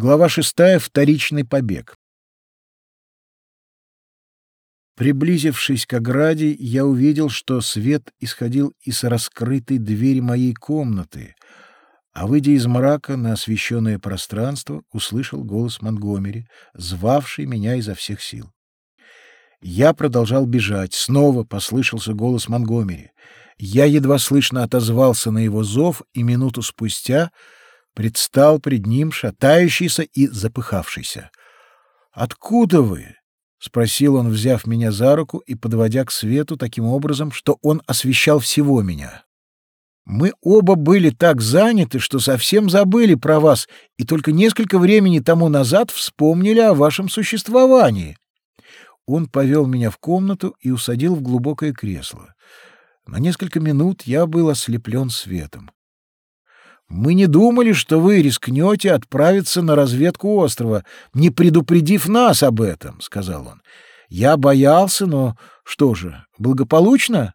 Глава шестая. Вторичный побег. Приблизившись к ограде, я увидел, что свет исходил из раскрытой двери моей комнаты, а, выйдя из мрака на освещенное пространство, услышал голос Монгомери, звавший меня изо всех сил. Я продолжал бежать. Снова послышался голос Монгомери. Я едва слышно отозвался на его зов, и минуту спустя предстал пред ним шатающийся и запыхавшийся. «Откуда вы?» — спросил он, взяв меня за руку и подводя к свету таким образом, что он освещал всего меня. Мы оба были так заняты, что совсем забыли про вас и только несколько времени тому назад вспомнили о вашем существовании. Он повел меня в комнату и усадил в глубокое кресло. На несколько минут я был ослеплен светом. Мы не думали, что вы рискнете отправиться на разведку острова, не предупредив нас об этом, — сказал он. Я боялся, но что же, благополучно?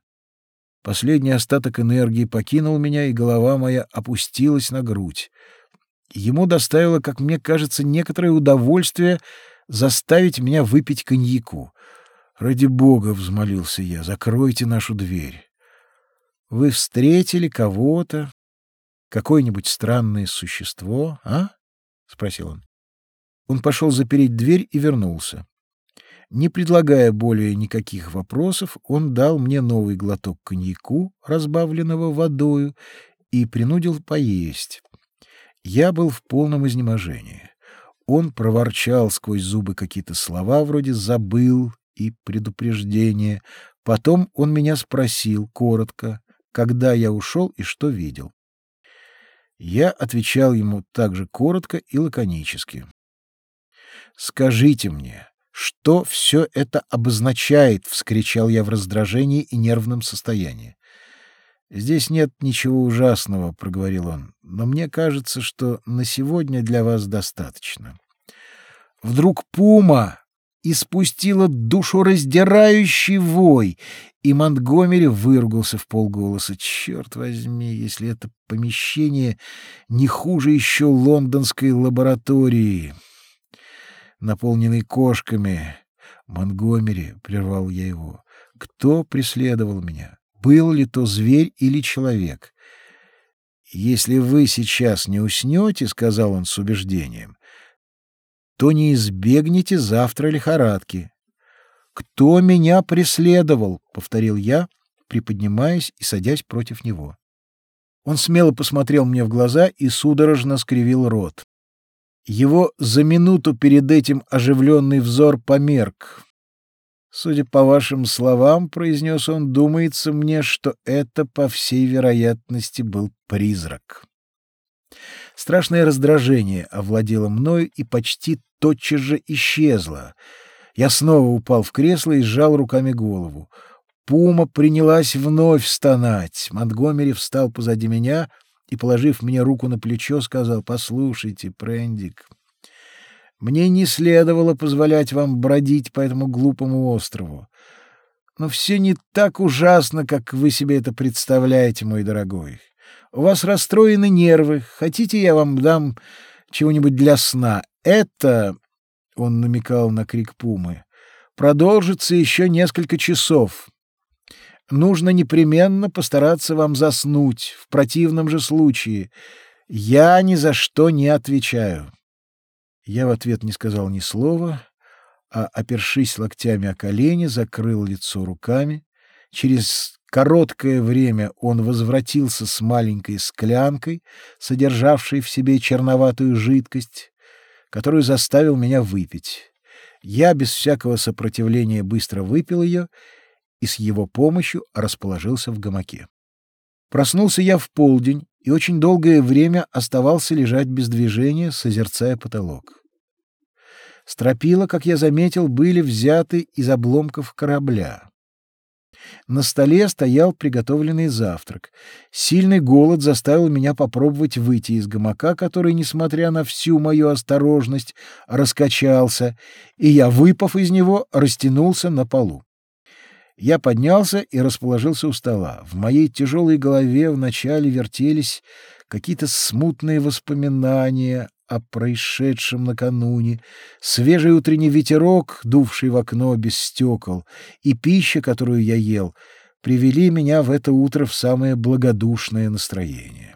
Последний остаток энергии покинул меня, и голова моя опустилась на грудь. Ему доставило, как мне кажется, некоторое удовольствие заставить меня выпить коньяку. «Ради бога!» — взмолился я. «Закройте нашу дверь». «Вы встретили кого-то, какое-нибудь странное существо, а?» — спросил он. Он пошел запереть дверь и вернулся. Не предлагая более никаких вопросов, он дал мне новый глоток коньяку, разбавленного водою, и принудил поесть. Я был в полном изнеможении. Он проворчал сквозь зубы какие-то слова вроде «забыл» и «предупреждение». Потом он меня спросил коротко, когда я ушел и что видел. Я отвечал ему также коротко и лаконически. «Скажите мне, что все это обозначает? вскричал я в раздражении и нервном состоянии. Здесь нет ничего ужасного, проговорил он. Но мне кажется, что на сегодня для вас достаточно. Вдруг пума испустила душераздирающий вой, и Монтгомери выругался в полголоса. Черт возьми, если это помещение не хуже еще лондонской лаборатории наполненный кошками. Монгомери, — прервал я его, — кто преследовал меня? Был ли то зверь или человек? Если вы сейчас не уснете, — сказал он с убеждением, — то не избегнете завтра лихорадки. «Кто меня преследовал?» — повторил я, приподнимаясь и садясь против него. Он смело посмотрел мне в глаза и судорожно скривил рот. Его за минуту перед этим оживленный взор померк. «Судя по вашим словам, — произнес он, — думается мне, что это, по всей вероятности, был призрак». Страшное раздражение овладело мною и почти тотчас же исчезло. Я снова упал в кресло и сжал руками голову. Пума принялась вновь стонать. Монтгомери встал позади меня — и, положив мне руку на плечо, сказал, «Послушайте, Прендик, мне не следовало позволять вам бродить по этому глупому острову. Но все не так ужасно, как вы себе это представляете, мой дорогой. У вас расстроены нервы. Хотите, я вам дам чего-нибудь для сна? Это, — он намекал на крик пумы, — продолжится еще несколько часов нужно непременно постараться вам заснуть. В противном же случае я ни за что не отвечаю. Я в ответ не сказал ни слова, а, опершись локтями о колени, закрыл лицо руками. Через короткое время он возвратился с маленькой склянкой, содержавшей в себе черноватую жидкость, которую заставил меня выпить. Я без всякого сопротивления быстро выпил ее и с его помощью расположился в гамаке. Проснулся я в полдень и очень долгое время оставался лежать без движения, созерцая потолок. Стропила, как я заметил, были взяты из обломков корабля. На столе стоял приготовленный завтрак. Сильный голод заставил меня попробовать выйти из гамака, который, несмотря на всю мою осторожность, раскачался, и я, выпав из него, растянулся на полу. Я поднялся и расположился у стола. В моей тяжелой голове вначале вертелись какие-то смутные воспоминания о происшедшем накануне, свежий утренний ветерок, дувший в окно без стекол, и пища, которую я ел, привели меня в это утро в самое благодушное настроение.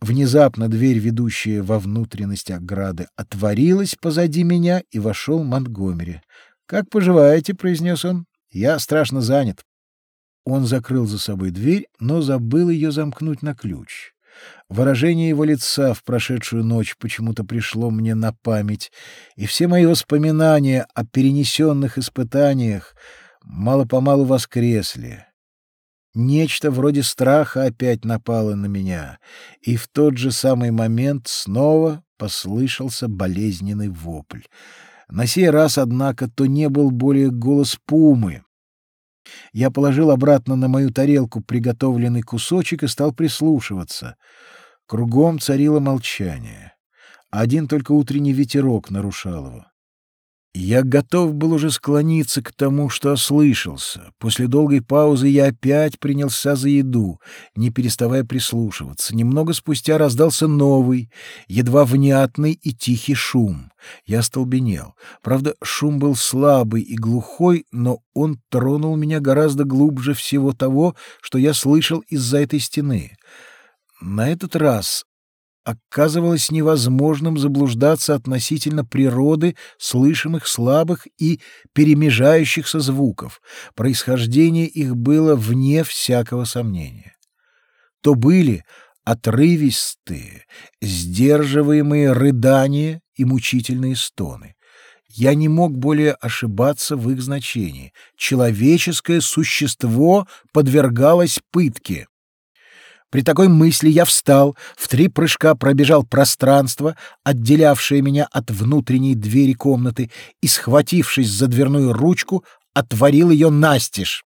Внезапно дверь, ведущая во внутренность ограды, отворилась позади меня, и вошел Монтгомери. «Как поживаете?» — произнес он. «Я страшно занят». Он закрыл за собой дверь, но забыл ее замкнуть на ключ. Выражение его лица в прошедшую ночь почему-то пришло мне на память, и все мои воспоминания о перенесенных испытаниях мало-помалу воскресли. Нечто вроде страха опять напало на меня, и в тот же самый момент снова послышался болезненный вопль. На сей раз, однако, то не был более голос пумы. Я положил обратно на мою тарелку приготовленный кусочек и стал прислушиваться. Кругом царило молчание. Один только утренний ветерок нарушал его. Я готов был уже склониться к тому, что ослышался. После долгой паузы я опять принялся за еду, не переставая прислушиваться. Немного спустя раздался новый, едва внятный и тихий шум. Я остолбенел. Правда, шум был слабый и глухой, но он тронул меня гораздо глубже всего того, что я слышал из-за этой стены. На этот раз оказывалось невозможным заблуждаться относительно природы слышимых слабых и перемежающихся звуков. Происхождение их было вне всякого сомнения. То были отрывистые, сдерживаемые рыдания и мучительные стоны. Я не мог более ошибаться в их значении. Человеческое существо подвергалось пытке. При такой мысли я встал, в три прыжка пробежал пространство, отделявшее меня от внутренней двери комнаты, и, схватившись за дверную ручку, отворил ее настежь.